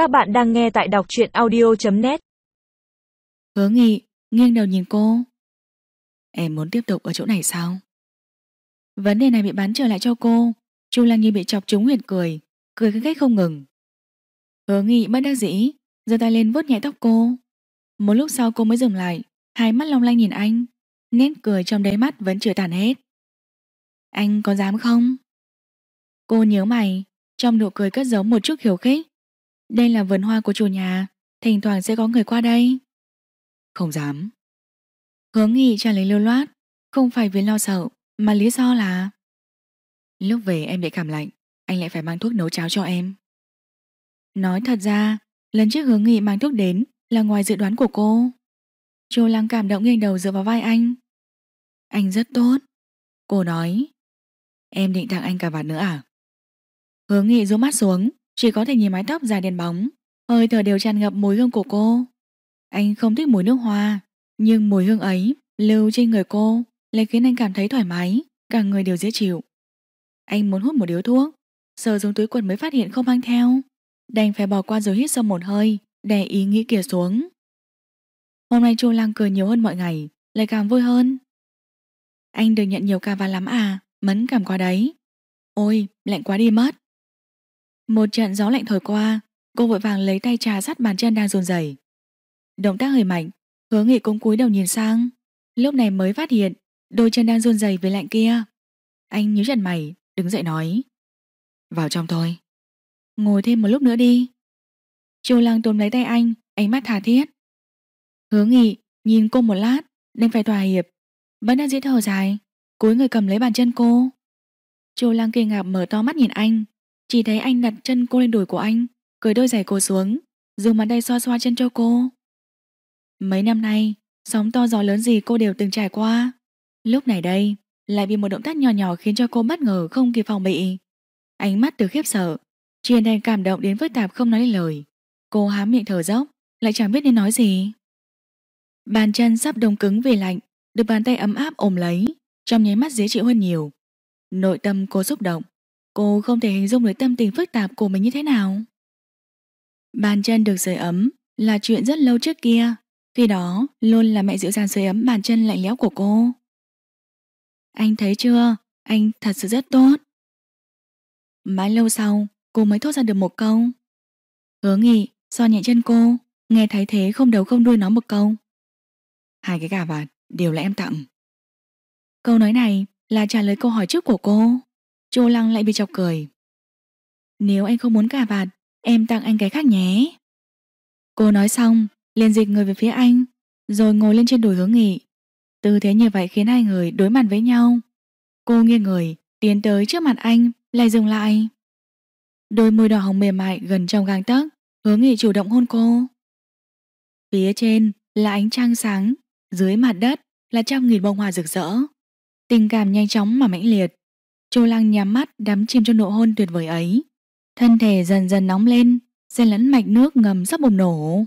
Các bạn đang nghe tại đọc truyện audio.net Hứa nghị, nghiêng đầu nhìn cô. Em muốn tiếp tục ở chỗ này sao? Vấn đề này bị bán trở lại cho cô. Chu Lăng Nhi bị chọc trúng huyệt cười, cười cái cách không ngừng. Hứa nghị bất đắc dĩ, giơ tay lên vuốt nhẹ tóc cô. Một lúc sau cô mới dừng lại, hai mắt long lanh nhìn anh. Nét cười trong đáy mắt vẫn chưa tàn hết. Anh có dám không? Cô nhớ mày, trong nụ cười cất giấu một chút khiêu khích. Đây là vườn hoa của chủ nhà, thỉnh thoảng sẽ có người qua đây. Không dám. Hướng nghị trả lời lưu loát, không phải vì lo sợ, mà lý do là... Lúc về em bị cảm lạnh, anh lại phải mang thuốc nấu cháo cho em. Nói thật ra, lần trước hướng nghị mang thuốc đến là ngoài dự đoán của cô. Chu Lăng cảm động nghiêng đầu dựa vào vai anh. Anh rất tốt. Cô nói. Em định tặng anh cả vạt nữa à? Hướng nghị rũ mắt xuống, chỉ có thể nhìn mái tóc dài đen bóng, hơi thở đều tràn ngập mùi hương của cô. Anh không thích mùi nước hoa, nhưng mùi hương ấy lưu trên người cô lại khiến anh cảm thấy thoải mái, cả người đều dễ chịu. Anh muốn hút một điếu thuốc, sờ xuống túi quần mới phát hiện không mang theo. Đành phải bỏ qua rồi hít sâu một hơi, đè ý nghĩ kia xuống. Hôm nay Chu Lăng cười nhiều hơn mọi ngày, lại càng vui hơn. Anh được nhận nhiều ca và lắm à, mấn cảm quá đấy. Ôi, lạnh quá đi mất. Một trận gió lạnh thổi qua, cô vội vàng lấy tay trà sát bàn chân đang run rẩy. Động tác hơi mạnh, hứa nghị cũng cúi đầu nhìn sang. Lúc này mới phát hiện đôi chân đang run rẩy với lạnh kia. Anh nhíu chặt mày, đứng dậy nói. Vào trong thôi. Ngồi thêm một lúc nữa đi. Chu Lăng tôm lấy tay anh, ánh mắt tha thiết. Hứa nghị, nhìn cô một lát, nên phải thỏa hiệp. Vẫn đang diễn thở dài, cúi người cầm lấy bàn chân cô. Chu Lăng kinh ngạc mở to mắt nhìn anh, chỉ thấy anh đặt chân cô lên đùi của anh, cởi đôi giày cô xuống, dùng bàn tay xoa xoa chân cho cô. Mấy năm nay, sóng to gió lớn gì cô đều từng trải qua. Lúc này đây, lại bị một động tác nhỏ nhỏ khiến cho cô bất ngờ không kịp phòng bị. Ánh mắt từ khiếp sợ, truyền thành cảm động đến phức tạp không nói lời. Cô hám miệng thở dốc, lại chẳng biết nên nói gì. Bàn chân sắp đông cứng vì lạnh, được bàn tay ấm áp ôm lấy, trong nháy mắt dễ chịu hơn nhiều. Nội tâm cô xúc động, cô không thể hình dung được tâm tình phức tạp của mình như thế nào. Bàn chân được sưởi ấm là chuyện rất lâu trước kia, khi đó luôn là mẹ dịu dàng sưởi ấm bàn chân lạnh lẽo của cô. Anh thấy chưa, anh thật sự rất tốt. Mãi lâu sau, cô mới thốt ra được một câu. Hứa nghị, so nhẹ chân cô, nghe thấy thế không đầu không đuôi nói một câu. Hai cái gà vạt đều là em tặng. Câu nói này là trả lời câu hỏi trước của cô. Chu Lăng lại bị chọc cười. Nếu anh không muốn cà vạt, em tặng anh cái khác nhé. Cô nói xong, liền dịch người về phía anh, rồi ngồi lên trên đùi hướng nghị. Tư thế như vậy khiến hai người đối mặt với nhau. Cô nghiêng người, tiến tới trước mặt anh, lại dừng lại. Đôi môi đỏ hồng mềm mại gần trong gang tấc, hướng nghị chủ động hôn cô. Phía trên là ánh trăng sáng, dưới mặt đất là trăm nghìn bông hoa rực rỡ. Tình cảm nhanh chóng mà mãnh liệt. Chu Lăng nhắm mắt đắm chìm trong nụ hôn tuyệt vời ấy. Thân thể dần dần nóng lên, xen lẫn mạch nước ngầm sắp bùng nổ.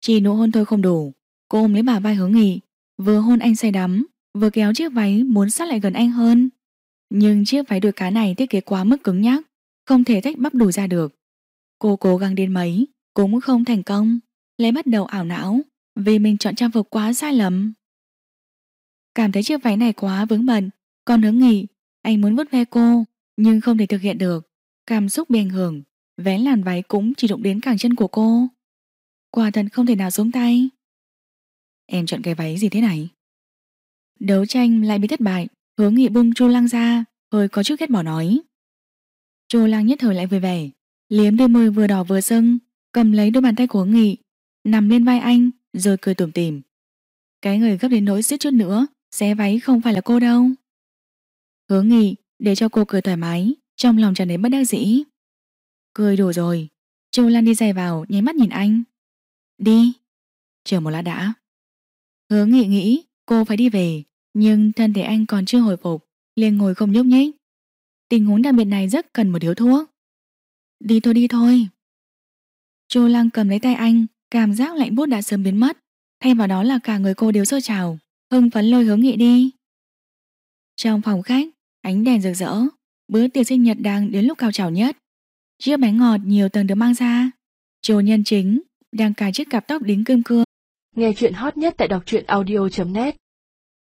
Chỉ nụ hôn thôi không đủ, cô ôm lấy bà vai hướng nghị, vừa hôn anh say đắm, vừa kéo chiếc váy muốn sát lại gần anh hơn. Nhưng chiếc váy đuôi cá này thiết kế quá mức cứng nhắc, không thể tách bắp đùi ra được. Cô cố gắng đến mấy, cũng không thành công, lấy bắt đầu ảo não vì mình chọn trang phục quá sai lầm. Cảm thấy chiếc váy này quá vướng bận, còn hướng nghỉ, anh muốn vứt ve cô, nhưng không thể thực hiện được. Cảm xúc bị ảnh hưởng, vén làn váy cũng chỉ đụng đến cẳng chân của cô. Quả thật không thể nào xuống tay. Em chọn cái váy gì thế này? Đấu tranh lại bị thất bại, hướng nghị bung chu lăng ra, hơi có chút ghét bỏ nói. Chu lăng nhất thời lại vui vẻ, liếm đôi môi vừa đỏ vừa sưng, cầm lấy đôi bàn tay của nghị, nằm lên vai anh, rồi cười tủm tỉm. Cái người gấp đến nỗi suýt chút nữa, xé váy không phải là cô đâu. Hướng nghị, để cho cô cười thoải mái, trong lòng tràn đến bất đắc dĩ. Cười đủ rồi, Chu Lan đi giày vào, nháy mắt nhìn anh. Đi. Chờ một lát đã. Hướng nghị nghĩ cô phải đi về, nhưng thân thể anh còn chưa hồi phục, liền ngồi không nhúc nhích. Tình huống đặc biệt này rất cần một điếu thuốc. Đi thôi đi thôi. Chu Lăng cầm lấy tay anh, cảm giác lạnh buốt đã sớm biến mất. Thay vào đó là cả người cô đều sôi trào, hưng phấn lôi hướng nghị đi. Trong phòng khách, ánh đèn rực rỡ, bữa tiệc sinh nhật đang đến lúc cao trào nhất. Chiếc bánh ngọt nhiều tầng được mang ra, Chủ nhân chính đang cài chiếc cặp tóc đính kim cương. Nghe chuyện hot nhất tại đọc truyện audio.net